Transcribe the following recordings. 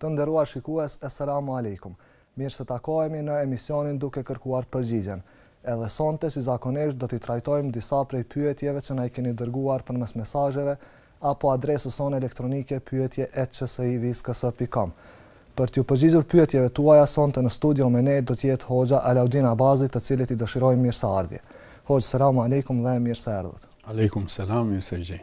Të nderuar shikues, Esselamu Alejkum. Mirë se takohemi në emisionin Duke Kërkuar Përgjigjen. Edhe sonte, si zakonisht, do t'i trajtojmë disa prej pyetjeve që na i keni dërguar përmes mesazheve apo adresës sonë elektronike pyetje@csiviskës.com. Për t'ju përgjigjur pyetjeve tuaja, sonte në studio me ne do të jetë Hoxha Alaudin Abazi, të cilit i dëshirojmë mirëseardhje. Hoxhë, Selamu Alejkum dhe mirë se erdhët. Alejkum Selam, mirë se ju gjej.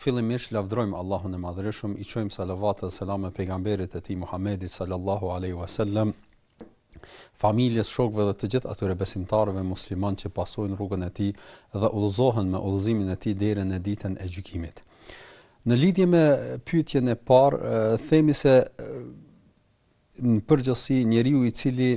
Fillimisht lavdrojmë Allahun e Madhërishëm, i çojmë salavat dhe selame pejgamberit të tij Muhammedit sallallahu alaihi wasallam, familjes, shokëve dhe të gjithë atyre besimtarëve muslimanë që pasojnë rrugën e tij dhe udhëzohen me udhëzimin e tij deri në ditën e gjykimit. Në lidhje me pyetjen e parë, themi se në përgjithësi njeriu i cili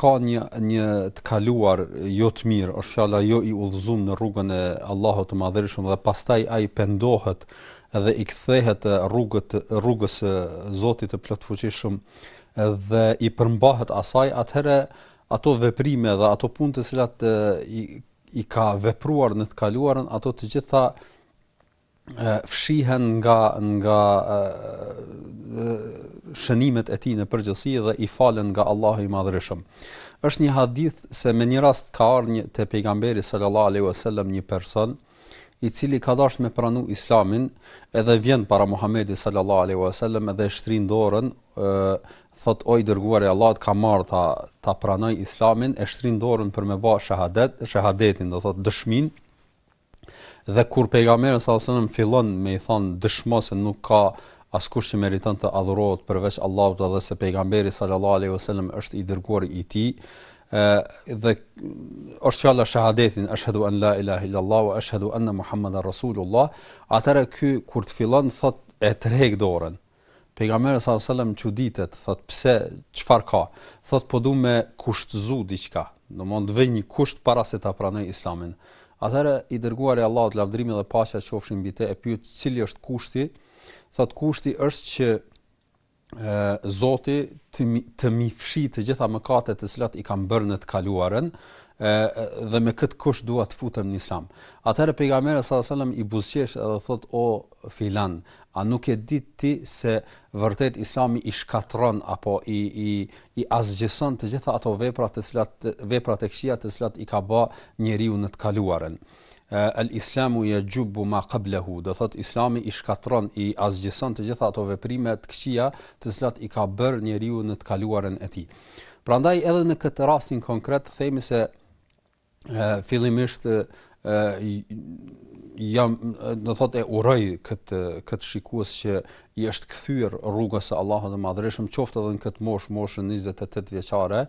ka një një të kaluar jo të mirë, është fjala jo i udhëzuar në rrugën e Allahut të Madhërishëm dhe pastaj ai pendohet dhe i kthehet rrugët rrugës së Zotit të Plotfuqishëm dhe i përmbahet asaj, atëherë ato veprime dhe ato punë të cilat i, i ka vepruar në të kaluarën, ato të gjitha fshihen nga nga shënimet e tij në përgjithësi dhe i falen nga Allahu i Madhërishëm. Është një hadith se me një rast ka ardhur te pejgamberi sallallahu alaihi wasallam një person i cili ka dashur me pranu Islamin, edhe vjen para Muhamedit sallallahu alaihi wasallam dhe e shtrin dorën, ë thot o i dërguari i Allahut kam ardh ta ta pranoj Islamin, e shtrin dorën për me bë shahadet, shahadetin, do thot dëshmin. Dhe kur pejgamberi sallallahu alajhi wasallam fillon me i thënë dëshmo se nuk ka askush që meriton të adhurohet përveç Allahut dhe se pejgamberi sallallahu alajhi wasallam është i dërguari i tij, ë dhe është fjala shahadetin ashhadu an la ilaha illa allah wa ashhadu anna muhammeden rasulullah, atëra ky kur të fillon thot e tërhek dorën, Pejgamberi sallallahu alajhi wasallam çuditet, thotë pse çfarë ka? Thotë po du me kushtzu diçka, domthonë të vë një kusht para se ta pranoj Islamin. Atëherë i dërguari i Allahut lavdrimi dhe paqja qofshin mbi të e pyet cili është kushti? Thotë kushti është që Zoti të m'i, të m'i fshijë të gjitha mëkatet të cilat i kam bërë në të kaluarën dhe me këtë kusht dua të futem në Islam. Atëherë pejgamberi sallallahu alajhi wasallam i buzëqesh edhe thot o filan, A nuk e di ti se vërtet Islami i shkatërron apo i i i asgjëson të gjitha ato vepra të cilat veprat e këqija të cilat i ka bë njeriu në të kaluarën. El Islamu yajubbu ma qablahu, do thot Islami i shkatërron i asgjëson të gjitha ato veprime të këqija të cilat i ka bër njeriu në të kaluarën e tij. Prandaj edhe në këtë rastin konkret themi se fillimisht ja do të thotë uroj kët kët shikues që i është kthyer rrugës së Allahut të Madhërishëm qoftë edhe në kët moshë moshën 28 vjeçare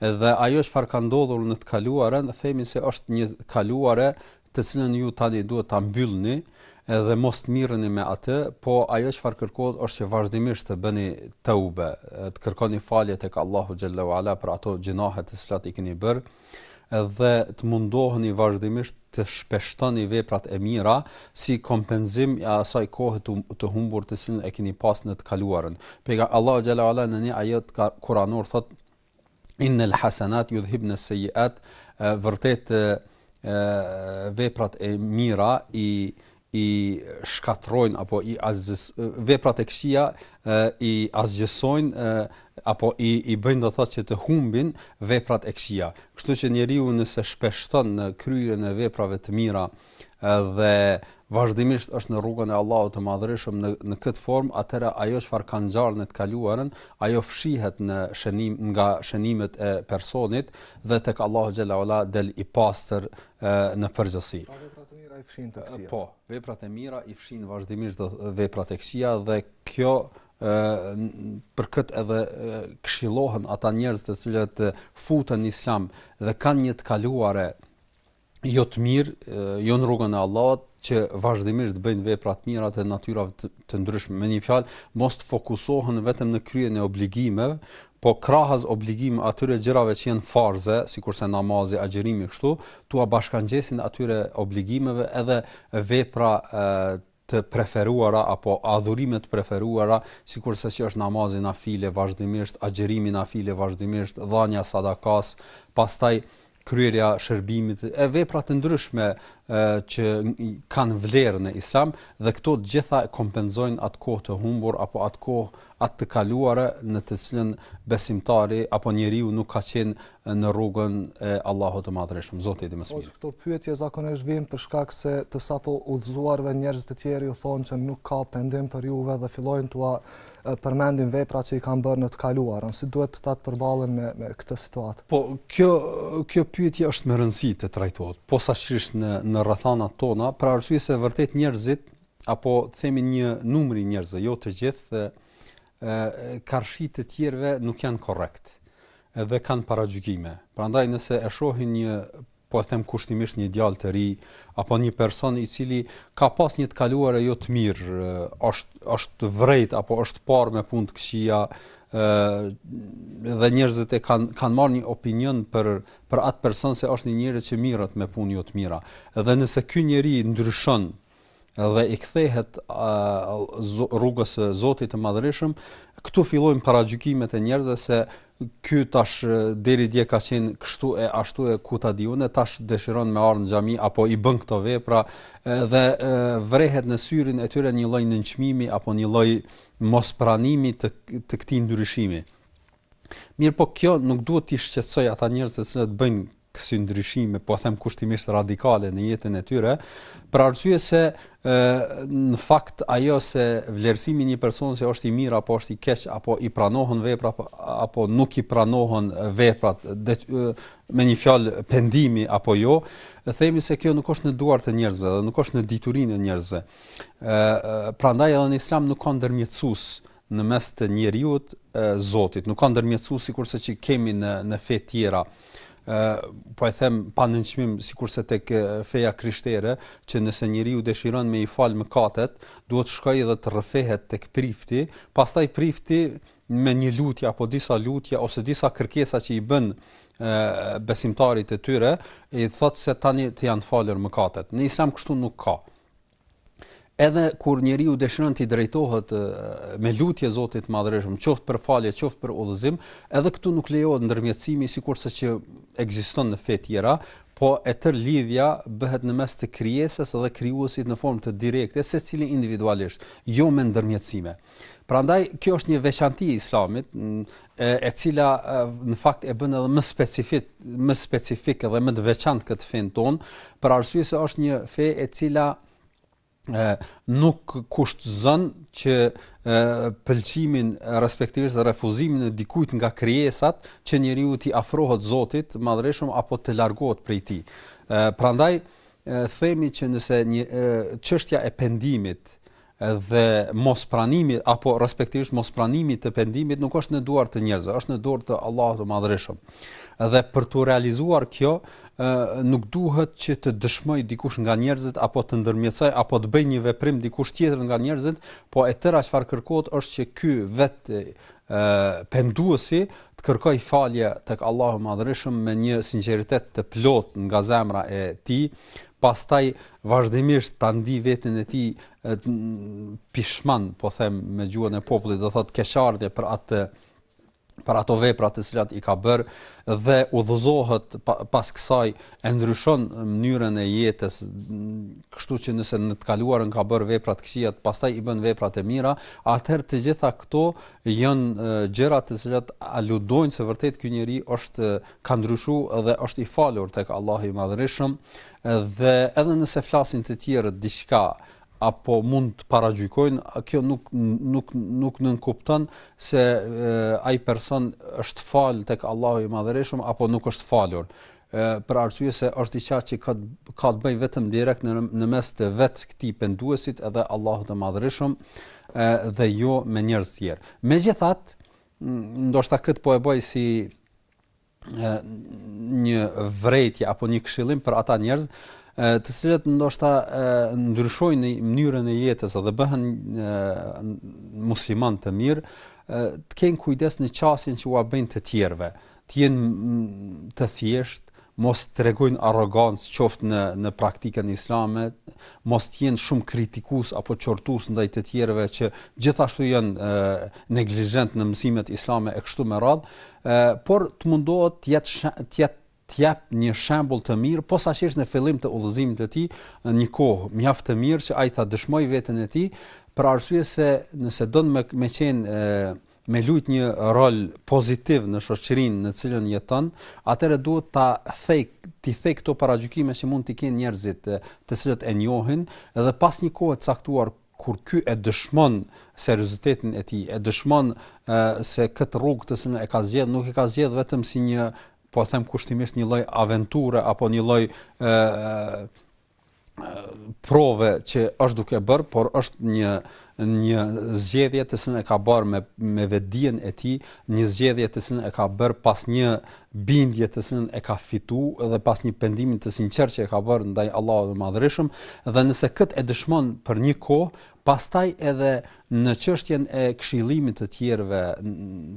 dhe ajo çfarë ka ndodhur në të kaluarën themi se është një kaluare të cilën ju tani duhet ta mbyllni edhe mos të mirreni me atë, po ajo çfarë kërkohet është që vazhdimisht të bëni teube, të kërkoni falje tek Allahu xhel-le ue ala për ato gjynahe të cilat i keni bërë, dhe të mundoheni vazhdimisht të shpeshtoni veprat e mira si kompenzim i asaj kohe të humbur të cilën e keni pas në të kaluarën. Pejga Allahu xhel-le ue ala në një ajet kuranor thot innel hasanati judhhibne sejjiat vërtet veprat e mira i i shkatërrojnë apo i asgjës veprat e këqija i asgjësojnë apo i i bëjnë do thotë që të humbin veprat e këqija. Kështu që njeriu nëse shpeshton në kryerjen e veprave të mira dhe vazhdimisht është në rrugën e Allahut të Madhërishëm në në këtë formë, atëra ajo çfarë ka ngjarë në të kaluarën, ajo fshihet në shënim nga shënimet e personit dhe tek Allahu xhel-le ue ala del i pastër në përgjithësi. Pra veprat e mira i fshin të këqijat. Po, veprat e mira i fshin vazhdimisht veprat e këqija dhe kjo për këtë edhe këshillohen ata njerëz të cilët futen në islam dhe kanë një të kaluare jo të mirë, jo në rrugën e Allahut që vazhdimisht të bëjnë vepra të mira të natyrave të, të ndryshme. Me një fjalë, mos të fokusohen vetëm në kryerjen e obligimeve, Po krahas obligimeve atyre gjërave që janë farze, sikurse namazi, agjërimi kështu, t'ua bashkangjesin atyre obligimeve edhe vepra të preferuara apo adhurime të preferuara, sikurse që është namazi nafile vazhdimisht, agjërimi nafile vazhdimisht, dhënia sadakas, pastaj kryerja shërbimit e vepra të ndryshme që kanë vlerë në islam dhe këto të gjitha kompenzojnë atë kohë të humbur apo atë kohë atë të kaluare në të cilën besimtari apo njeriu nuk ka qenë në rrugën e Allahut të Madhërishëm. Zoti i di më së miri. Këto pyetje zakonisht vijnë për shkak se të sapo udhëzuarve njerëz të tjerë iu thonë që nuk ka pendim për juve dhe fillojnë t'ua përmendin vepra që i kanë bërë në të kaluarën, si duhet ta të përballen me me këtë situatë. Po, kjo kjo pyetje është me rëndësi të trajtohet, posaçërisht në në rrethanat tona, për arsye se vërtet njerëzit apo themi një numër i njerëzve, jo të gjithë, ë karshi të tjerëve nuk janë korrekt dhe kanë paragjykime. Prandaj nëse e shohin një po e them kushtimisht një djalë të ri apo një person i cili ka pas një të kaluare jo të mirë, është është vërejt apo është parë me punë të këqija, ë dhe njerëzit e kanë kanë marrë një opinion për për atë person se është një njeri që mirret me punë jo të mira. Dhe nëse ky njeri ndryshon dhe i kthehet rrugës së Zotit të Madhërishëm, këtu fillojnë paragjykimet e njerëzve se ky tash deri dje ka qenë kështu e ashtu e ku ta di une tash dëshiron me ardh në xhami apo i bën këto vepra dhe vrehet në syrin e tyre një lloj nënçmimi apo një lloj mospranimi të këtij ndryshimi. Mirëpo kjo nuk duhet t'i shqetësojë ata njerëz që bëjnë kësi ndryshime, po them kushtimisht radikale në jetën e tyre, për arsye se ë në fakt ajo se vlerësimi i një personi se është i mirë apo është i keq apo i pranohen veprat apo, apo nuk i pranohen veprat dhe me një fjalë pendimi apo jo, themi se kjo nuk është në duar të njerëzve dhe nuk është në diturinë e njerëzve. ë prandaj edhe në Islam nuk ka ndërmjetësues në mes të njeriut e Zotit. Nuk ka ndërmjetësues sikurse që kemi në, në fe tjera, e, po e them pa nënçmim sikurse tek feja krishtere, që nëse njeriu dëshiron me i falë mëkatet, duhet të shkojë dhe të rrëfehet tek prifti, pastaj prifti me një lutje, apo disa lutje, ose disa kërkesa që i bën, besimtarit të tyre i thotë se tani të janë falur mëkatet. Në Islam kështu nuk ka. Edhe kur njeriu dëshiron t'i drejtohet me lutje Zotit të Madhërishëm, qoftë për falje, qoftë për udhëzim, edhe këtu nuk lejohet ndërmjetësimi sikurse që ekziston në fe tjera, po e tërë lidhja bëhet në mes të krijesës dhe krijuesit në formë të direkte secili individualisht, jo me ndërmjetësime. Prandaj kjo është një veçanti e Islamit, e cila në fakt e bën edhe më specifik, më specifik dhe më të veçantë këtë fenë tonë, për arsye se është një fe e cila e, nuk kushtëzon që e, pëlqimin, respektivisht refuzimin e dikujt nga krijesat që njeriu t'i afrohet Zotit të Madhërishëm apo të largohet prej tij. Prandaj themi që nëse një çështja e pendimit, dhe mospranimi apo respektivisht mospranimi të pendimit nuk është në duar të njerëzve, është në dorë të Allahut të Madhërishëm. Dhe për t'u realizuar kjo, nuk duhet që të dëshmojë dikush nga njerëzit apo të ndërmjetësojë apo të bëjë një veprim dikush tjetër nga njerëzit, po e tëra çfarë kërkohet është që ky vetë penduesi të kërkojë falje tek Allahu i Madhërishëm me një sinqeritet të plotë nga zemra e tij, pastaj vazhdimisht ta ndijë veten e tij pishman, po them me gjuhën e popullit, do thotë keqardhje për atë për ato vepra të cilat i ka bër dhe udhëzohet pas kësaj e ndryshon mënyrën e jetës kështu që nëse në të kaluarën ka bër vepra të këqija pastaj i bën vepra të mira atëherë të gjitha këto janë gjëra të cilat aludojnë se vërtet ky njeri është ka ndryshuar dhe është i falur tek Allahu i Madhërishëm Dhe edhe nëse flasin të tjerët diçka apo mund të paragjykojnë, kjo nuk nuk nuk nënkupton se ai person është fal tek Allahu i Madhërishëm apo nuk është falur për arsye se është diçka që ka ka të bëjë vetëm direkt në në mes të vet këtij penduesit edhe Allahut të Madhërishëm dhe jo me njerëz të tjerë. Megjithatë, ndoshta kët po e bëj si një vërejtje apo një këshillim për ata njerëz të cilët ndoshta ndryshojnë mënyrën e jetës dhe bëhen musliman të mirë, të kenë kujdes në qasjen që ua bëjnë të tjerëve, të jenë të thjeshtë, mos të tregojnë arrogancë qoftë në, në praktikën islame, mos të jenë shumë kritikus apo qortus ndaj të tjerëve që gjithashtu janë neglizhent në mësimet islame e kështu me radhë, Ë, por të mundohet të jetë të jetë të jap një shembull të mirë, posaçërisht në fillim të udhëzimit të tij, një kohë mjaft të mirë që ai ta dëshmojë veten e tij, për arsye se nëse don me me qenë ë me lujt një rol pozitiv në shoqërinë në cilën jeton, atëherë duhet ta thej t'i thej këto paragjykime që mund të kenë njerëzit të cilët e njohin dhe pas një kohe të caktuar kur ky e dëshmon seriozitetin e tij, e dëshmon se këtë rrugë të cilën e ka zgjedhë nuk e ka zgjedhë vetëm si një, po them kushtimisht një lloj aventure apo një lloj ë prove që është duke bërë, por është një një zgjedhje të cilën e ka bërë me me vetëdijen e tij, një zgjedhje të cilën e ka bërë pas një bindje të cilën e ka fitu dhe pas një pendimi të sinqertë që e ka bërë ndaj Allahut të Madhërishëm dhe nëse këtë e dëshmon për një kohë, pastaj edhe në çështjen e këshillimit të tjerëve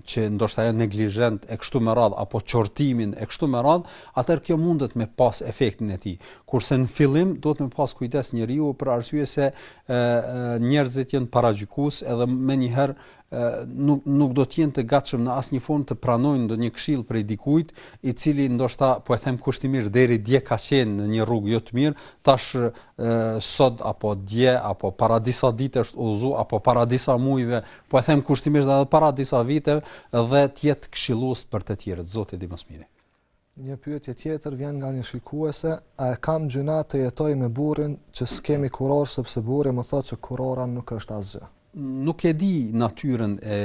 që ndoshta janë neglizhent e kështu me radh apo qortimin e kështu me radh, atëherë kjo mundet me pas efektin e tij. Kurse në fillim duhet me pas kujdes njeriu për arsye se ë njerëzit janë paragjykues edhe menjëherë nuk nuk do të jenë të gatshëm në asnjë formë të pranojnë ndonjë këshill prej dikujt, i cili ndoshta po e them kushtimisht deri dje ka qenë në një rrugë jo të mirë, tash e, sot apo dje apo para disa ditësh u udhëzu apo para disa muajve, po e them kushtimisht edhe para disa viteve dhe të jetë këshillues për të tjerët, Zoti e di më së miri. Një pyetje tjetër vjen nga një shikuese, a e kam gjynah të jetoj me burrin që s'kemi kurorë sepse burri më thotë që kurora nuk është asgjë? Nuk e di natyrën e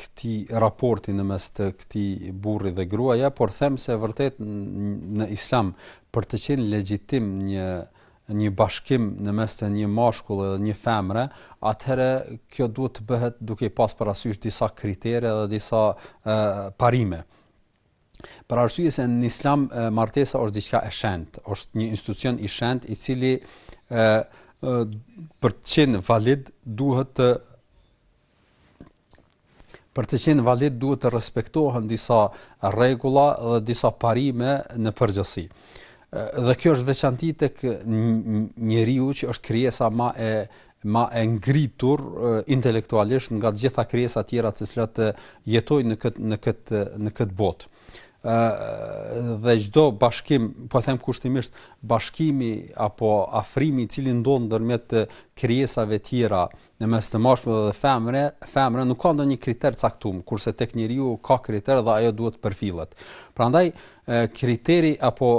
këtij raporti në mes të këtij burri dhe gruaja, por them se vërtet në Islam për të qenë legjitim një bashkim në mes të një mashkulli dhe një femre, atëherë kjo duhet të bëhet duke i pas parasysh disa kritere dhe disa parime. për arsye se në Islam martesa është diçka e shenjtë, është një institucion i shenjtë i cili ë për të qenë valid duhet të për të qenë valid duhet të respektohen disa rregulla dhe disa parime në përgjithësi. Dhe kjo është veçanti tek njeriu që është krijesa ma e ma e ngritur intelektualisht nga të gjitha krijesat tjera të cilat jetojnë në këtë në këtë në këtë botë. ë dhe çdo bashkim, po e them kushtimisht, bashkimi apo afrimi i cili ndodh ndërmjet krijesave tjera në mes të mashkull dhe femre, femre nuk ka ndonjë kriter caktum, kurse tek njeriu ka kriter dhe ajo duhet të përfillet. Prandaj kriteri apo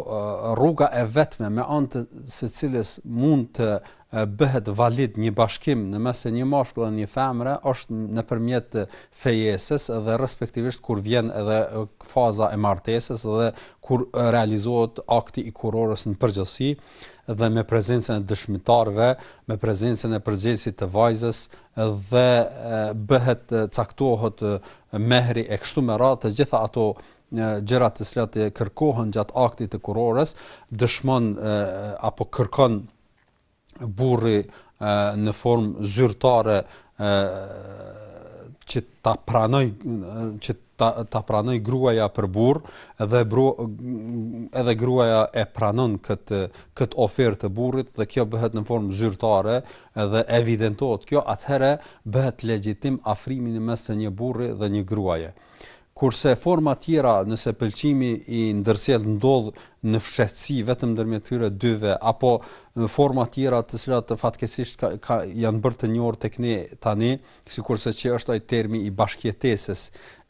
rruga e vetme me anë të së cilës mund të bëhet valid një bashkim në mes të një mashkull dhe një femre është nëpërmjet fejesës dhe respektivisht kur vjen edhe faza e martesës dhe kur realizohet akti i kurorës në përgjithësi dhe me prezencën e dëshmitarëve, me prezencën e përgjegjësit të vajzës dhe bëhet caktohet mehri e kështu me radhë të gjitha ato gjëra të cilat kërkohen gjatë aktit të kurorës, dëshmon apo kërkon burri në formë zyrtare që ta pranojë që ta ta pranojë gruaja për burrë dhe bru, edhe gruaja e pranon këtë këtë ofertë të burrit dhe kjo bëhet në formë zyrtare dhe evidentohet kjo atëherë bëhet legjitim afrimi në mes të një burri dhe një gruaje Kurse forma tjera nëse pëlqimi i ndërsjellë ndodh në fshehtësi vetëm ndërmjet këtyre dyve apo forma tjera të cilat fatkeqësisht ka, ka janë bërë të njohur tek ne tani, sikurse që është ai termi i bashkëjetesës,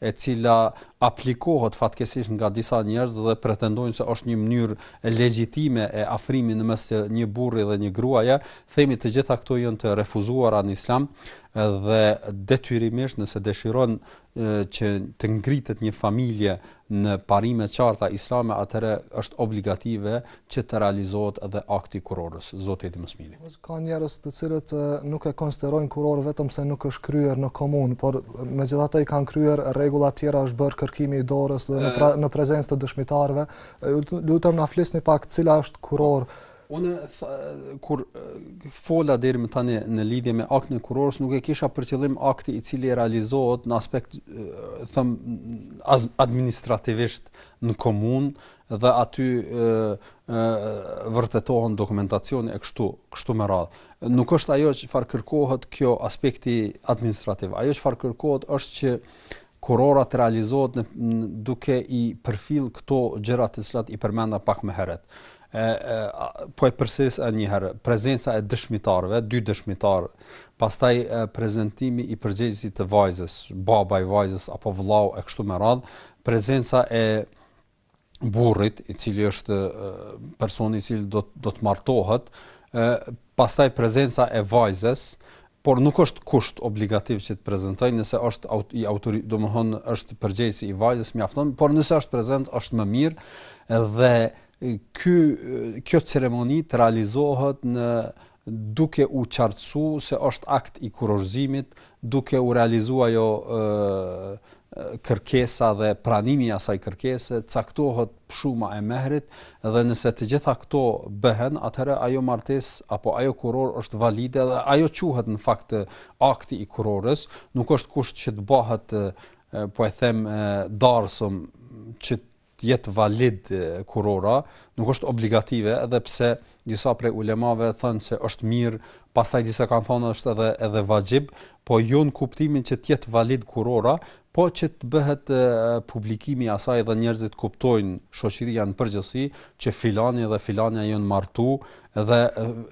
e cila aplikohet fatkeqësisht nga disa njerëz dhe pretendojnë se është një mënyrë legjitime e afrimit në mes të një burri dhe një gruaje, themi të gjitha këto janë të refuzuara në Islam dhe detyrimisht nëse dëshiron që të ngritet një familje në parime të qarta islame, atëherë është obligative që të realizohet edhe akti i kurorës. Zoti e di më së miri. Ka njerëz të cilët nuk e konsiderojnë kurorë vetëm se nuk është kryer në komunë, por megjithatë i kanë kryer rregullat tjera, është bërë kërkimi i dorës dhe në pra, në prezencë të dëshmitarëve. Lutem na flisni pak cila është kurorë Unë kur fola deri më tani në lidhje me aktin e kurorës nuk e kisha për qëllim akti i cili realizohet në aspekt them administrativisht në komunë dhe aty e, e, vërtetohen dokumentacioni e kështu, kështu me radhë. Nuk është ajo çfarë kërkohet kjo aspekti administrativ. Ajo çfarë kërkohet është që kurora të realizohet në, në, duke i përfill këto gjëra të cilat i përmenda pak më herët e, e po e përsëris edhe një herë prezenca e dëshmitarëve, dy dëshmitarë, pastaj e, prezentimi i përgjegjësit të vajzës, baba i vajzës apo vëllau e kështu me radhë, prezenca e burrit, i cili është personi i cili do do të martohet, e, pastaj prezenca e vajzës, por nuk është kusht obligativ që të prezentojë nëse është aut, i autori, domthon është përgjegjësi i vajzës mjafton, por nëse është prezent është më mirë dhe Ky kjo ceremoni të realizohet në duke u qartësu se është akt i kurorëzimit, duke u realizu ajo kërkesa dhe pranimi i asaj kërkese, caktohet shuma e mehrit dhe nëse të gjitha këto bëhen, atëherë ajo martesë apo ajo kurorë është valide dhe ajo quhet në fakt akti i kurorës, nuk është kusht që të bëhet po e them dasëm që të jetë valid kurora, nuk është obligative, edhe pse disa prej ulemave thanë se është mirë, pastaj disa kanë thonë është edhe, edhe vaxhib, po jo në kuptimin që të jetë valid kurora, po që të bëhet publikimi i asaj dhe njerëzit ta kuptojnë shoqëria në përgjithësi, që filani dhe filania janë martu, dhe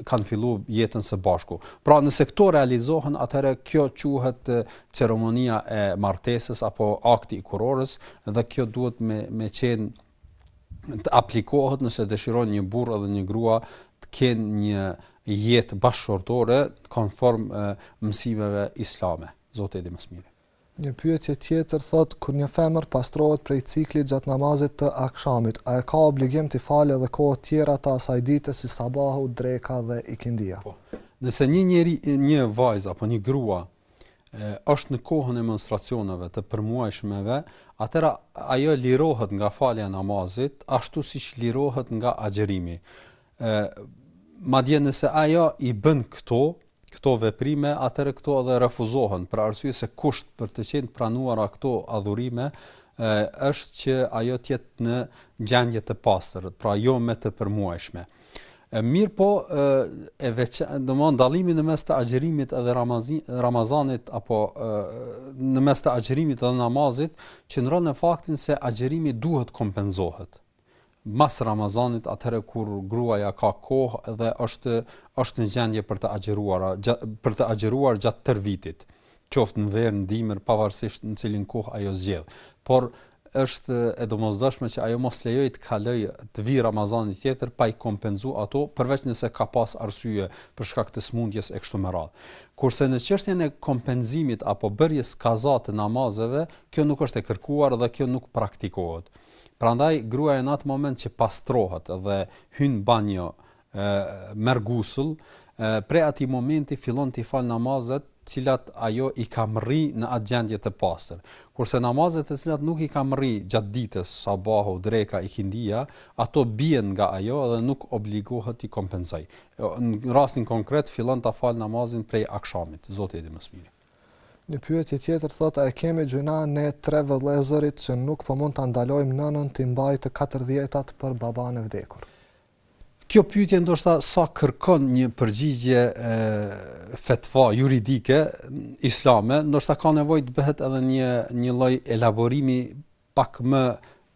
kanë fillu jetën së bashku. Pra nëse këto realizohen, atëherë kjo quhet ceremonia e martesës apo akti i kurorës dhe kjo duhet me me qenë të aplikohet nëse dëshiron një burrë edhe një grua të kenë një jetë bashkëshortore konform mësimeve islame. Zoti e di më së miri. Një pyetje tjetër thotë, kur një femër pastrohet prej ciklit gjatë namazit të akshamit, a e ka obligim t'i falë edhe kohët tjera të asaj dite si sabahu, dreka dhe ikindia? Po. Nëse një njeri, një vajzë apo një grua është në kohën e menstruacioneve të përmuajshmeve, atëhera ajo lirohet nga falja e namazit, ashtu siç lirohet nga agjërimi. Ë madje nëse ajo i bën këto, këto veprime, atëherë këto edhe refuzohen për arsye se kusht për të qenë të pranuara këto adhurime ë është që ajo të jetë në gjendje të pastër, pra jo me të përmuajshme. E mirëpo e veç, dallimi në mes të agjërimit edhe Ramazanit apo e, në mes të agjërimit edhe namazit, qëndron në faktin se agjërimi duhet kompenzohet. mas Ramazanit atëherë kur gruaja ka kohë dhe është është në gjendje për të agjëruar për të agjëruar gjatë tërë vitit, qoftë në verë, në dimër, pavarësisht në cilën kohë ajo zgjedh. Por është e domosdoshme që ajo mos lejojë të kalojë të vijë Ramazani tjetër pa i kompenzu ato, përveç nëse ka pas arsye për shkak të smundjes e kështu me radhë. Kurse në çështjen e kompenzimit apo bërjes kaza të namazeve, kjo nuk është e kërkuar dhe kjo nuk praktikohet. Prandaj gruaja në atë moment që pastrohet dhe hyn banjo, merr gusull, prej atij momenti fillon t'i falë namazet të cilat ajo i ka mrri në atë gjendje të pastër. Kurse namazet të cilat nuk i ka mrri gjatë ditës, sabahu, dreka, ikindia, ato bien nga ajo dhe nuk obligohet t'i kompensoj. Në rastin konkret fillon ta falë namazin prej akshamit, Zoti e di më së miri. Një pyetje tjetër thotë a e kemi gjynah ne tre vëllezërit që nuk po mund ta ndalojmë nënën t'i mbajë të katërdhjetat për babanë e vdekur. Kjo pyetje ndoshta sa kërkon një përgjigje e fetva juridike islame, ndoshta ka nevojë të bëhet edhe një një lloj elaborimi pak më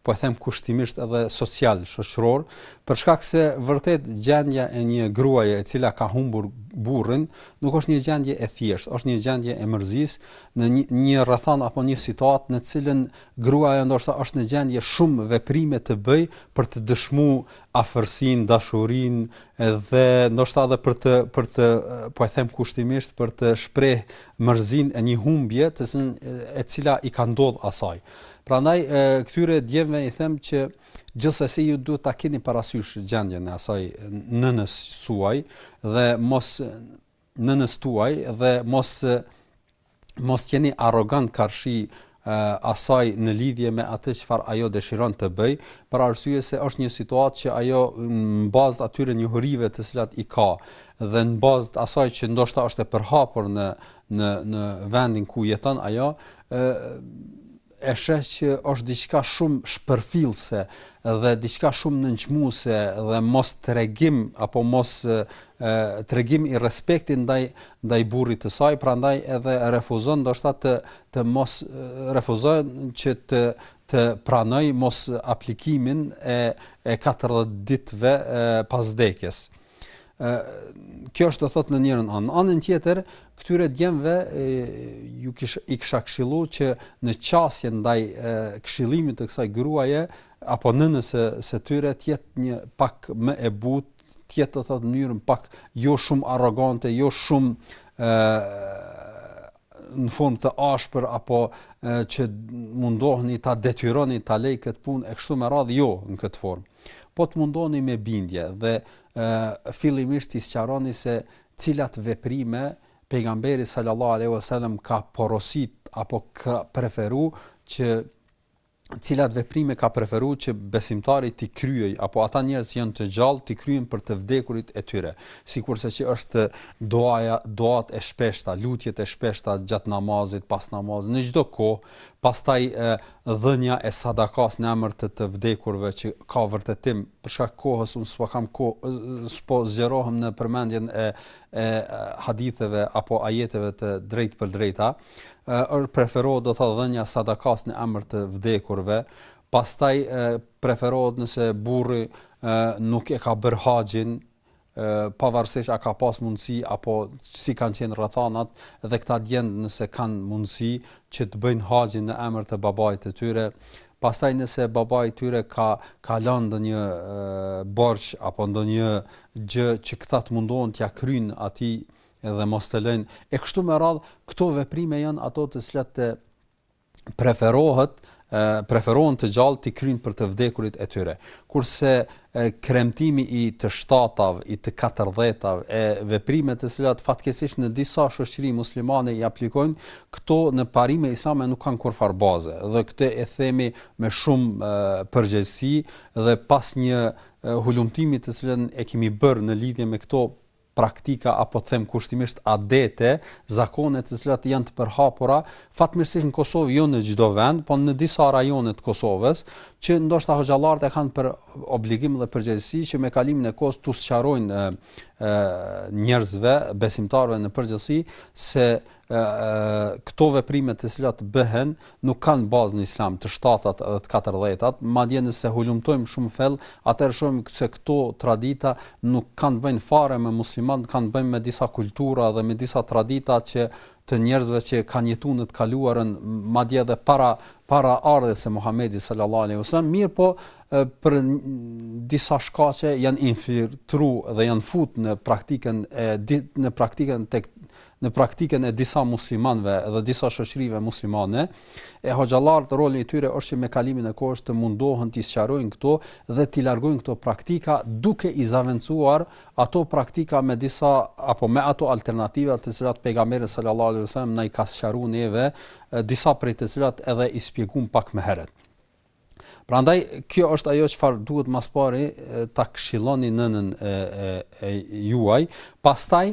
po e them kushtimisht edhe social shoqëror, për shkak se vërtet gjendja e një gruaje e cila ka humbur burrin nuk është një gjendje e thjeshtë, është një gjendje e mërzisë në një, një rrethanë apo një situatë në të cilën gruaja ndoshta është në gjendje shumë veprime të bëjë për të dëshmuar afërsinë, dashurinë, dhe ndoshta edhe për të për të po e them kushtimisht për të shpreh mërzinë e një humbje të cilën, e cila i ka ndodh asaj. Prandaj këtyre djemve i them që gjithsesi ju duhet ta keni parasysh gjendjen e asaj nënës suaj dhe mos nënës tuaj dhe mos mos jeni arrogant karshi asaj në lidhje me atë çfarë ajo dëshiron të bëjë, për arsye se është një situatë që ajo në bazë të atyre njohurive të cilat i ka dhe në bazë të asaj që ndoshta është e përhapur në në në vendin ku jeton ajo, ë e sheh që është diçka shumë shpërfillëse dhe diçka shumë nënçmuese dhe mostregim apo mostregim i respektit ndaj ndaj burrit të saj, prandaj edhe refuzon ndoshta të të mos refuzon që të të pranojë mosaplikimin e e 40 ditëve pas vdekjes. Ë kjo është do të thotë në njërën anë. Në anën tjetër, këtyre djemve ju kish ju kisha këshillu që në qasje ndaj këshillimit të kësaj gruaje apo nënës së së tyre të jetë një pak më e butë, të jetë do të thotë në mënyrën pak jo shumë arrogante, jo shumë ë në formë të ashpër apo e, që mundoheni ta detyroni ta lejë këtë punë e kështu me radhë jo në këtë formë. Po të mundoheni me bindje dhe e, fillimisht i sqaroni se cilat veprime pejgamberi sallallahu alaihi wasallam ka porosit apo ka preferu që cilat veprime ka preferu që besimtari t'i kryejë apo ata njerëz që janë të gjallë t'i kryejnë për të vdekurit e tyre, sikurse që është duaja, duat e shpeshta, lutjet e shpeshta gjatë namazit, pas namazit, në çdo kohë, pastaj dhënia e sadakas në emër të të vdekurve që ka vërtetim për shkak kohës unë s'po kam kohë s'po zgjerohem në përmendjen e e haditheve apo ajeteve të drejtpërdrejta Ëh, preferohet do të thotë dhënia e sadakas në emër të vdekurve, pastaj preferohet nëse burri nuk e ka bërë haxhin, pavarësisht a ka pas mundësi apo si kanë qenë rrethanat dhe këta djemtë nëse kanë mundësi që të bëjnë haxhin në emër të babait të tyre, pastaj nëse babai i tyre ka ka lënë ndonjë borxh apo ndonjë gjë që këta të mundohen t'ia kryejnë atij edhe mos të lëjnë e kështu me radhë këto veprime janë ato të cilat preferohet preferohen të gjallët t'i kryejnë për të vdekurit e tyre. Kurse kremtimi i të shtatave, i të katërdhetave, e veprime të cilat fatkeqësisht në disa shoqëri muslimane i aplikojnë, këto në parime islame nuk kanë kurrfarë baze. Dhe këtë e themi me shumë përgjegjësi dhe pas një hulumtimi të cilën e kemi bërë në lidhje me këto praktika apo të them kushtimisht adete, zakone të cilat janë të përhapura, fatmirësisht në Kosovë jo në çdo vend, po në disa rajone të Kosovës, që ndoshta hoxhallarët e kanë për obligim dhe përgjegjësi që me kalimin e kohës t'u sqarojnë njerëzve, besimtarëve në përgjithësi se këto veprime të cilat bëhen nuk kanë bazë në Islam të shtatat dhe të katërdhjetat, madje nëse hulumtojmë shumë fell, atëherë shohim se këto tradita nuk kanë të bëjnë fare me muslimanët, kanë të bëjnë me disa kultura dhe me disa tradita që të njerëzve që kanë jetuar në të kaluarën madje edhe para para ardhjes së Muhamedit sallallahu alaihi wasallam, mirëpo për disa shkaqe janë infiltruar dhe janë fut në praktikën e në praktikën tek në praktikën e disa muslimanëve dhe disa shoqërive muslimane, e hoxhallarët roli i tyre është që me kalimin e kohës të mundohen t'i sqarojnë këto dhe t'i largojnë këto praktika duke i zëvendësuar ato praktika me disa apo me ato alternativa të cilat pejgamberi sallallahu alajhi wasallam na i ka sqaruar neve, disa prej të cilat edhe i shpjeguam pak më herët. Prandaj kjo është ajo çfarë duhet më së pari ta këshilloni nënën e, e, e juaj, pastaj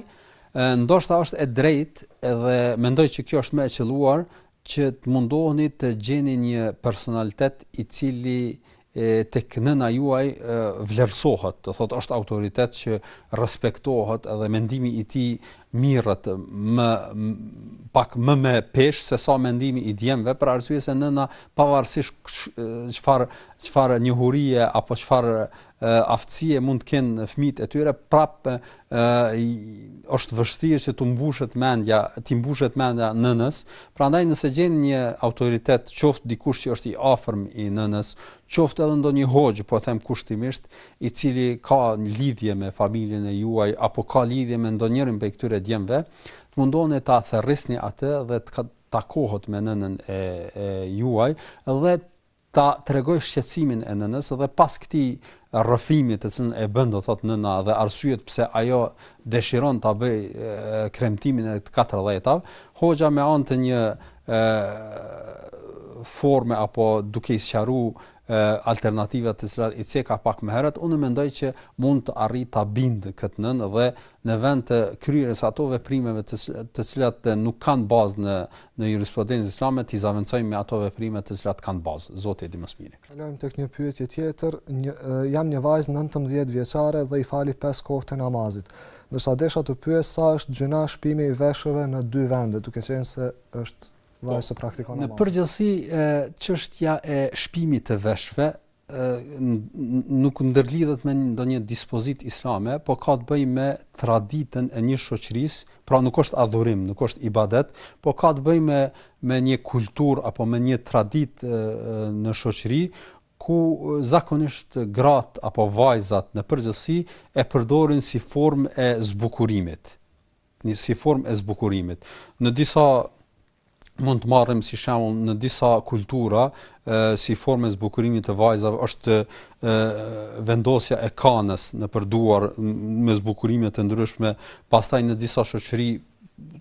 ndoshta është e drejtë edhe mendoj që kjo është më e qëlluar që të mundoheni të gjeni një personalitet i cili e tek nëna juaj vlerësohet, do thotë është autoritet që respektohet edhe mendimi i tij mirret më pak më me peshë se sa mendimi i djemve për arsye se nëna pavarësisht çfarë çfarë njohurie apo çfarë aftësie mund të kenë fëmijët e tyre, prapë është vështirë që t'i mbushet mendja, t'i mbushet mendja nënës. Prandaj nëse gjeni një autoritet, qoftë dikush që është i afërm i nënës, qoftë edhe ndonjë hoxhë, po them kushtimisht, i cili ka lidhje me familjen e juaj apo ka lidhje me ndonjërin prej këtyre djemve, të mundoheni ta thërrisni atë dhe të takohet me nënën e juaj dhe ta dëgjojë shqetësimin e nënës dhe pas këtij rrëfimi të cilën e bën do thotë nëna dhe arsyet pse ajo dëshiron ta bëjë kremtimin e të katërdhjetave, hoxha me anë të një ë forme apo duke i sqaruar alternativat të cilat i ceka pak më herët, unë mendoj që mund të arrijë ta bindë këtë nënë dhe në vend të kryerjes ato veprimeve të të cilat të nuk kanë bazë në në jurisprudencën islame t'i zëvendësojmë me ato veprime të cilat kanë bazë zoti e di më së miri kalojmë tek një pyetje tjetër një jam një vajzë 19 vjeçare dhe i fali 5 kohët e namazit ndërsa desha të pyes sa është gjynah shpimi i veshëve në dy vende duke qenë se është vajzë po, që praktikon namaz në përgjithësi çështja e shpimit të veshëve nuk ndërlidhet me ndonjë dispozitë islame, po ka të bëjë me traditën e një shoqërisë, pra nuk është adhurim, nuk është ibadet, po ka të bëjë me me një kulturë apo me një traditë në shoqëri ku zakonisht gratë apo vajzat në përgjithësi e përdorin si formë e zbukurimit. një si formë e zbukurimit. Në disa mund të marrim si shembull në disa kultura si formë e zbukurimit të vajzave është vendosja e kanës nëpër duar me zbukurime të ndryshme, pastaj në disa shoqëri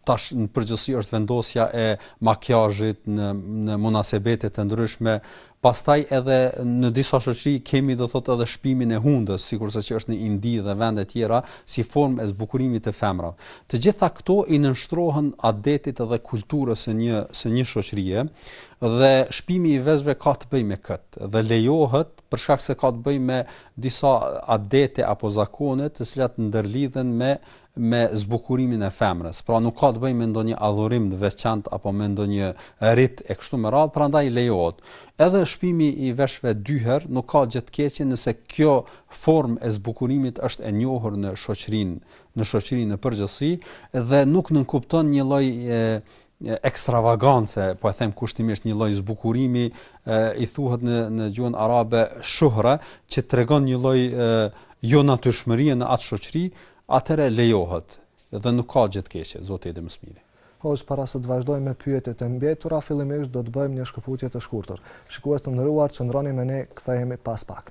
tash në përgjithësi është vendosja e makijazhit në në munasebete të ndryshme, Pastaj edhe në disa shoqëri kemi do thotë edhe shpimin e hundës, sikurse që është në Indi dhe vende tjera, si formë e zbukurimit të femrave. Të gjitha këto i nënshtrohen adetit dhe kulturës së një së një shoqërie dhe shpimi i veshëve ka të bëjë me këtë dhe lejohet për shkak se ka të bëjë me disa adete apo zakone të cilat ndërlidhen me me zbukurimin e femrës. Pra nuk ka të bëjë me ndonjë adhurim të veçantë apo me ndonjë rit e kështu me radhë, prandaj lejohet. Edhe shpimi i veshëve dy herë nuk ka gjë të keqe nëse kjo formë e zbukurimit është e njohur në shoqërinë, në shoqërinë në përgjithësi dhe nuk nënkupton një lloj ekstravagance, po e them kushtimisht një lloj zbukurimi, i thuhet në në gjuhën arabe shuhra, që tregon një lloj jonatyrshmërie në atë shoqëri, atëherë lejohet dhe nuk ka gjë të keqe, Zoti i di më së miri. Hoxhë, para se të vazhdojmë me pyetjet e mbetura, fillimisht do të bëjmë një shkëputje të shkurtër. Shikues të nderuar, qëndroni me ne, kthehemi pas pak.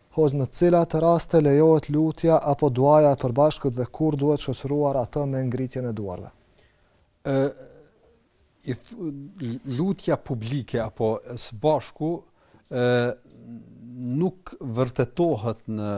Hoxhë në cilat raste lejohet lutja apo duaja e përbashkët dhe kur duhet shoqëruar atë me ngritjen e duarve? Ë lutja publike apo së bashku ë nuk vërtetohet në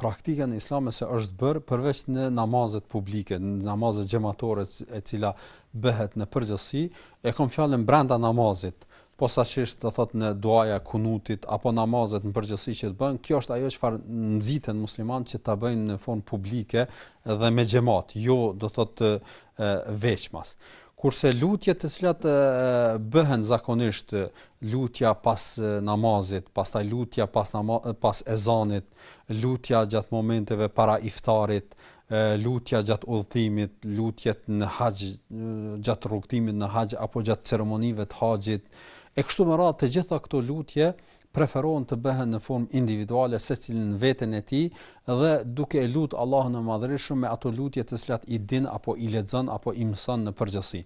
praktikën islame se është bërë përveç në namazet publike, në namazet xhematore e cila bëhet në përgjithësi, e kam fjalën brenda namazit, posaçërisht do thotë në duaja kunutit apo namazet në përgjithësi që të bëjnë, kjo është ajo çfarë nxiten muslimanët që ta bëjnë në formë publike dhe me xhemat, jo do thotë veçmas. Kurse lutjet të cilat bëhen zakonisht lutja pas namazit, pastaj lutja pas pas ezanit, lutja gjatë momenteve para iftarit, ë lutja gjatë udhëtimit, lutjet në haxh, gjatë rrugëtimit në haxh apo gjatë ceremonive të haxhit. E kështu me radhë të gjitha këto lutje preferohen të bëhen në formë individuale secili në veten e tij dhe duke e lut Allahun e Madhërishëm me ato lutje të cilat i din apo i lexon apo i mëson në përgjithësi.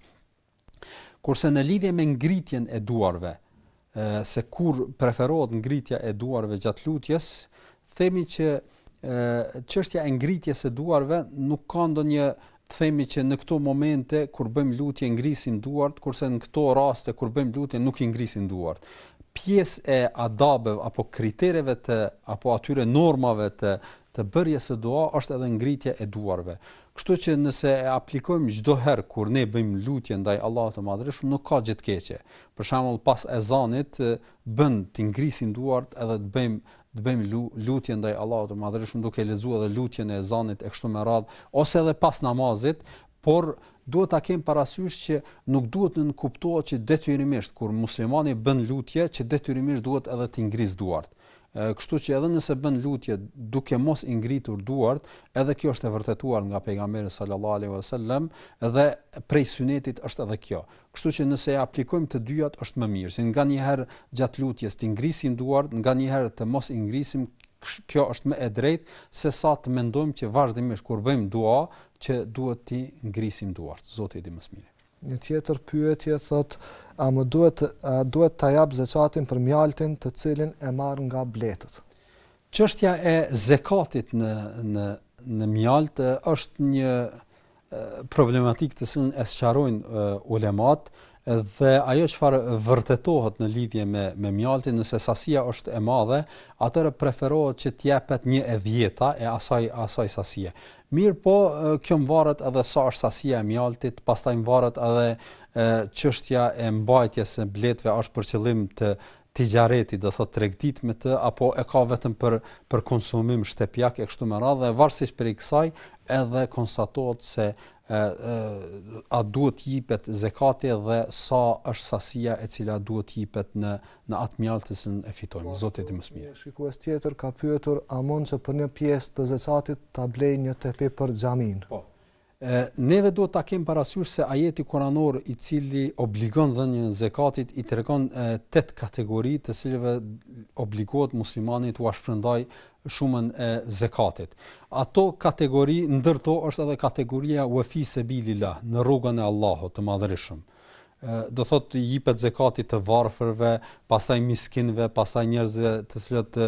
Kurse në lidhje me ngritjen e duarve, se kur preferohet ngritja e duarve gjatë lutjes, themi që çështja e ngritjes së duarve nuk ka ndonjë themi që në këto momente kur bëjmë lutje ngrisim duart, kurse në këto raste kur bëjmë lutje nuk i ngrisim duart. Pjesë e adabeve apo kritereve të apo atyre normave të të bërjes së dua është edhe ngritja e duarve. Kështu që nëse e aplikojmë çdo herë kur ne bëjmë lutje ndaj Allahut të Madhëreshëm, nuk ka gjë të keqe. Për shembull, pas ezanit bën t'i ngrisim duart edhe të bëjmë të bëjmë lutje ndaj Allahut të Madhëreshëm duke lexuar edhe lutjen e ezanit e kështu me radhë, ose edhe pas namazit, por duhet ta kem parasysh që nuk duhet të nënkuptohet që detyrimisht kur muslimani bën lutje që detyrimisht duhet edhe t'i ngris duart. Kështu që edhe nëse bën lutje duke mos i ngritur duart, edhe kjo është e vërtetuar nga pejgamberi sallallahu alaihi wasallam dhe prej synetit është edhe kjo. Kështu që nëse e aplikojmë të dyjat është më mirë, si nganjëherë gjatë lutjes t'i ngrisim duart, nganjëherë të mos i ngrisim, kjo është më e drejtë se sa të mendojmë që vazhdimisht kur bëjmë dua që duhet t'i ngrisim duart. Zoti e di më së miri. Një tjetër pyetje thotë, A më duhet, a duhet ta jap zekatin për mjaltin të cilin e marr nga bletët? Çështja e zekatit në në në mjalt është një problematikë të cilën e sqarojnë ulemat dhe ajo çfarë vërtetohet në lidhje me me mjaltin nëse sasia është e madhe, atëherë preferohet që të jepet 1/10 e asaj asaj sasie. Mirëpo, kjo mvaret edhe sa është sasia e mjaltit, pastaj mvaret edhe çështja e mbajtjes së bletëve, a është për qëllim të tixharetit, do thotë tregtisë me të apo e ka vetëm për për konsumim shtëpiak e kështu me radhë dhe varësisht prej kësaj edhe konstatohet se ë a duhet të jipet zekati dhe sa është sasia e cila duhet të jipet në në atë mjaltë të cilën e fitojmë. Zoti e di më së miri. Një shikues tjetër ka pyetur a mund që për një pjesë të zekatit ta blejë një tepi për xhaminë. Po. Ë neve duhet ta kem parasysh se ajeti kuranor i cili obligon dhënien e zekatit i tregon tetë kategori të cilave obligohet muslimani t'ua shpërndajë shumën e zekatit. Ato kategori ndër to është edhe kategoria we fi sebilillah në rrugën e Allahut të madhërishëm. do thot jipet zekati të varfërve, pastaj miskinëve, pastaj njerëzve të cilët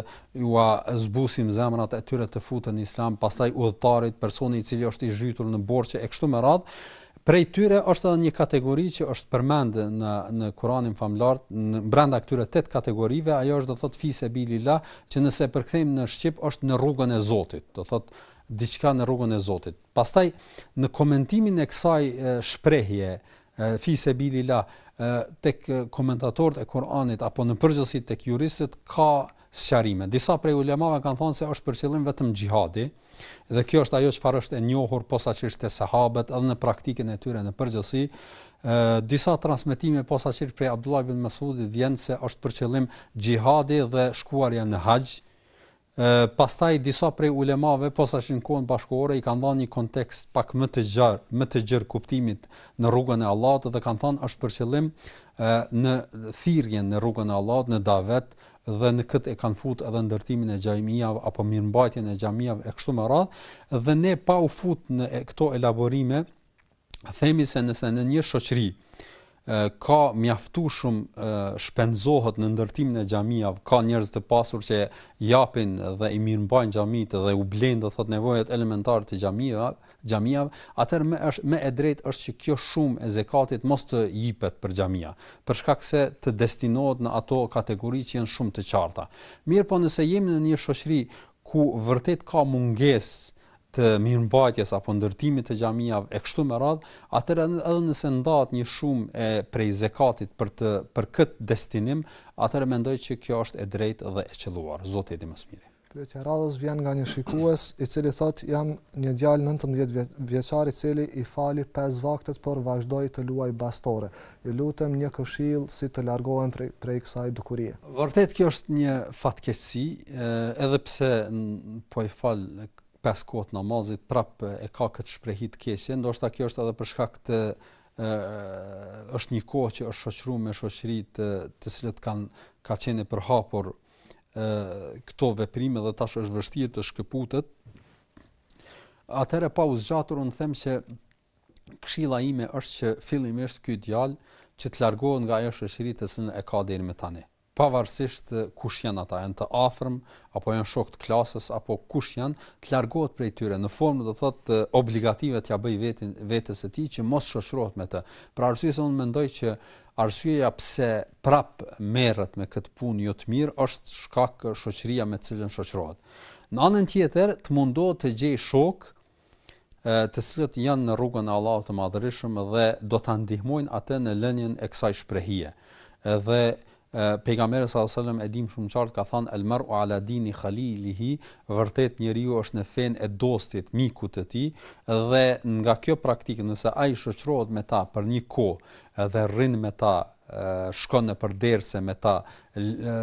ua zbusim zemrat e tyre të futen në Islam, pastaj udhëtarit, personi i cili është i zhytur në borxhe e kështu me radh. Prej tyre është edhe një kategori që është përmendë në në Kur'anin famëlartë, në brenda këtyre tetë kategorive, ajo është do thot fi sebilillah, që nëse e përkthejmë në shqip është në rrugën e Zotit, do thot diçka në rrugën e Zotit. Pastaj, në komentimin e kësaj shprehje, fi sebilillah, tek komentatorët e Kur'anit apo në përgjithësi tek juristët ka sqarime. Disa prej ulemave kanë thënë se është për qëllim vetëm xhihadi dhe kjo është ajo çfarë është e njohur posaçërisht te sahabët edhe në praktikën e tyre në përgjithësi. Disa transmetime posaçërisht prej Abdullah ibn Mas'udit vjen se është për qëllim xhihadi dhe shkuarja në haxh. E, pastaj disa prej ulemave posaçërisht në kohën bashkëkohore i kanë dhënë një kontekst pak më të gjerë, më të gjerë kuptimit në rrugën e Allahut dhe kanë thënë është për qëllim e, në thirrjen në rrugën e Allahut, në davet dhe në këtë e kanë fut edhe ndërtimin e xhamiave apo mirëmbajtjen e xhamiave e kështu me radhë dhe ne pa u fut në këto elaborime themi se nëse në një shoqëri ka mjaftueshëm shpenzohet në ndërtimin e xhamiav, ka njerëz të pasur që japin dhe i mirëmbajnë xhamitë dhe u blejnë do thotë nevojat elementare të xhamiav, xhamiav, atëherë më është më e drejtë është që kjo shumë e zekatit mos të jipet për xhamia, për shkak se të destinohet në ato kategori që janë shumë të qarta. Mirëpo nëse jemi në një shoqëri ku vërtet ka mungesë të mirëmbajtjes apo ndërtimit të xhamiav e kështu me radhë, atëherë edhe nëse ndahet një shumë e prej zekatit për të për kët destinim, atëherë mendoj që kjo është e drejtë dhe e qëlluar. Zoti e di më së miri. Pyetja e radhës vjen nga një shikues i cili thotë jam një djalë 19 vjeçar i cili i fali 5 vaktet por vazhdoj të luaj bastore. Ju lutem një këshillë si të largohem prej prej kësaj dukurie. Vërtet kjo është një fatkeqësi, edhe pse po i fal pesë kohët namazit prap e ka këtë shprehi të keqe, ndoshta kjo është edhe për shkak të ë është një kohë që është shoqëruar me shoqëri të të cilët kanë ka qenë e përhapur ë këto veprime dhe tash është vështirë të shkëputet. Atëherë pa u zgjatur un them se këshilla ime është që fillimisht ky djalë që të largohet nga ajo shoqëri të cilën e ka deri më tani. Pavarësisht kush janë ata, janë të afërm apo janë shokë të klasës apo kush janë, të largohet prej tyre në formë do thotë obligative t'ia bëjë veten vetes së tij që mos shoqërohet me të. Për arsye se unë mendoj që arsyeja pse prap merret me këtë punë jo të mirë është shkak shoqëria me të cilën shoqërohet. Në anën tjetër, të mundohet të gjejë shokë të cilët janë në rrugën e Allahut të Madhërishëm dhe do ta ndihmojnë atë në lënien e kësaj shprehie. Dhe pejgamberi sallallahu alajhi wasallam e dim shumë qartë ka thënë el mar'u ala dini khalilihi, vërtet njeriu është në fenë e dostit, mikut të tij dhe nga kjo praktikë nëse ai shoqërohet me ta për një kohë dhe rrin me ta shkon nëpër derse me ta,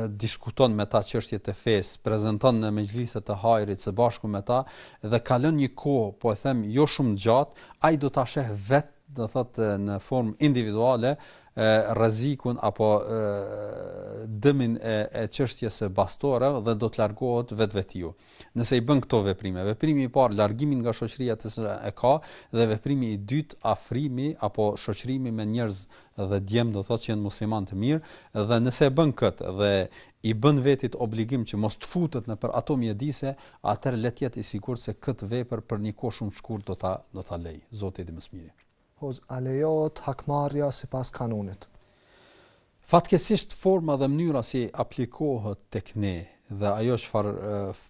diskuton me ta çështje të fesë, prezenton në mexhlise të hajrit së bashku me ta dhe kalon një kohë, po e them, jo shumë të gjatë, ai do ta sheh vetë, do thotë në formë individuale rrezikun apo dëmin e e çështjes së bastoreve dhe do të largohet vetvetiu. Ë nëse i bën këto veprime. Veprimi i parë largimi nga shoqëria të cilën e ka dhe veprimi i dytë afrimi apo shoqërimi me njerëz dhe djem domethënë që janë muslimanë të mirë dhe nëse e bën këtë dhe i bën vetit obligim që mos të futet nëpër ato mjedise, atëherë le të jetë i sigurt se këtë vepër për një kohë shumë të shkurt do ta, do ta lejë. Zoti e di më së miri. Hoxhë, a lejohet hakmarrja sipas kanunit? Fatkeqësisht forma dhe mënyra si aplikohet tek ne dhe ajo çfarë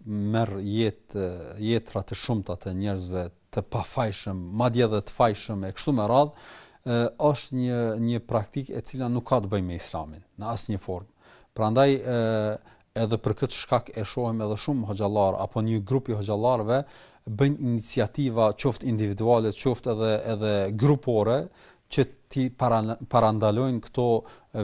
merr jetë jetëra të shumta të njerëzve të pafajshëm, madje edhe të fajshëm e kështu me radhë, është një një praktikë e cila nuk ka të bëjë me Islamin në asnjë formë. Prandaj ë Edhe për këtë shkak e shohim edhe shumë hoxhallarë apo një grup i hoxhallarëve bëjnë iniciativa qoftë individuale, qoftë edhe edhe grupore që t'i parandalojnë këto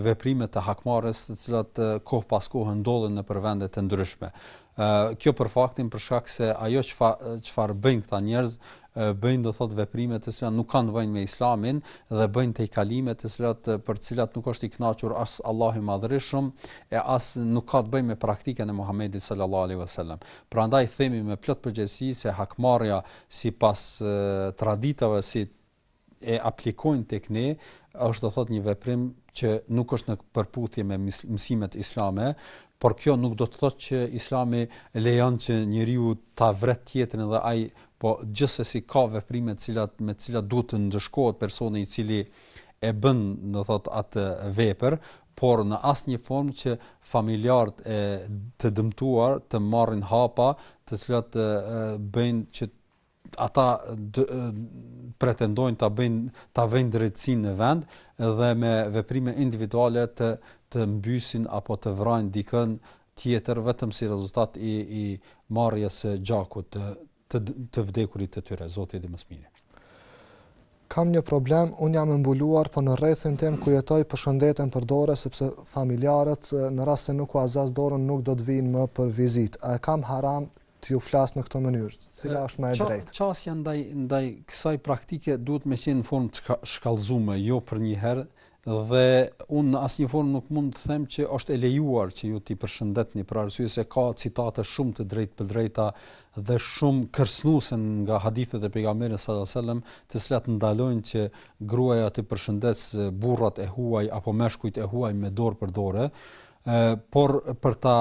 veprime të hakmarrjes, të cilat kohë pas kohe ndodhin nëpër vende të ndryshme. Ë kjo për faktin për shkak se ajo çfarë çfarë bëjnë këta njerëz bëjnë domethënë veprime të cilat nuk kanë të bëjnë me Islamin dhe bëjnë tejkalime të cilat për të cilat nuk është i kënaqur as Allahu i Madhërishëm e as nuk ka të bëjë me praktikën e Muhamedit sallallahu alaihi wasallam. Prandaj themi me plot përgjegjësi se hakmarrja sipas traditave si e aplikojnë tek ne, është domethënë një veprim që nuk është në përputhje me mësimet islame, por kjo nuk do të thotë që Islami lejon që njeriu ta vret tjetrin dhe ai po gjithsesi ka veprime të cilat me të cilat duhet të ndëshkohet personi i cili e bën, domethënë atë vepër, por në asnjë formë që familjarët e të dëmtuarit të marrin hapa, të cilat bëjnë që ata pretendojnë ta bëjnë ta vëjnë drejtësinë në vend dhe me veprime individuale të të mbysin apo të vrajnë dikën tjetër vetëm si rezultat i i marrjes së gjakut të të, të vdekurit të tyre Zoti e di më së miri. Kam një problem, unë jam e mbuluar, po në rrethin tim ku jetoj përshëndeten për dore sepse familjarët në rast se nuk ua zgjas dorën nuk do të vijnë më për vizitë. A kam haram t'ju flas në këtë mënyrë, cila është më e drejtë. Qasja ndaj, ndaj kësaj praktike duhet me qenë në formë të shkallëzume, jo për një herë, dhe unë në asnjë formë nuk mund të them që është e lejuar që ju t'i përshëndetni për arsye se ka citate shumë të drejtpërdrejta dhe shumë kërcënuese nga hadithet e pejgamberit sallallahu alajhi wasallam, të cilat ndalojnë që gruaja të përshëndesë burrat e huaj apo meshkujt e huaj me dorë për dorë, Ë, por për ta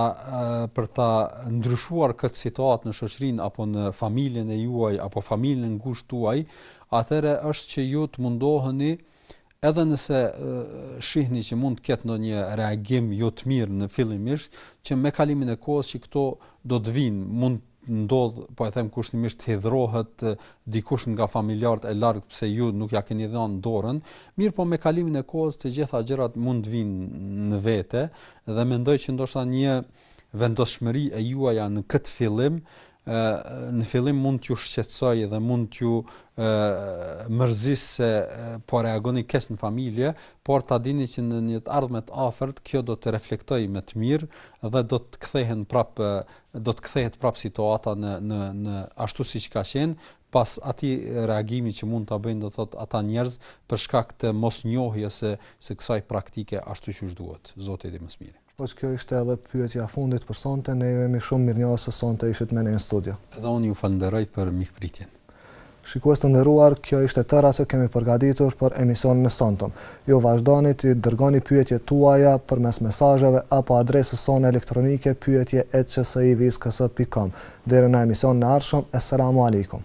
për ta ndryshuar këtë situatë në shoqërinë apo në familjen e juaj apo familjen e ngushtë tuaj, atëherë është që ju të mundoheni edhe nëse shihni që mund të ketë ndonjë reagim jo të mirë në fillimisht, që me kalimin e kohës që këto do të vijnë, mund ndodh, po e them kushtimisht, të hidhrohet dikush nga familjarët e largët pse ju nuk ja keni dhënë dorën, mirëpo me kalimin e kohës të gjitha gjërat mund të vijnë në vete dhe mendoj që ndoshta një vendosmëri e juaja në këtë fillim në fillim mund t'ju shqetësojë dhe mund t'ju mërzisë se po reagoni keq në familje, por ta dini që në një të ardhme të afërt, kjo do të reflektojë me të mirë dhe do të kthehen prapë do të kthehet prapë situata në në në ashtu siç ka qenë pas atij reagimi që mund ta bëjnë do thotë ata njerëz për shkak të mosnjohjes së kësaj praktike ashtu siç duhet Zoti e di më së miri Po kjo ishte edhe pyetja e fundit për sonte, ne ju jemi shumë mirënjohës se sonte ishit me ne në studio. Edhe unë ju falënderoj për mikpritjen. Shikues të nderuar, kjo ishte e tëra ç' kemi përgatitur për emisionin e sontëm. Ju vazhdoni t'i dërgoni pyetjet tuaja përmes mesazheve apo adresës sonë elektronike pyetje et peacetvks pikë kom. Deri në emisionin e ardhshëm, Esselamu Alejkum!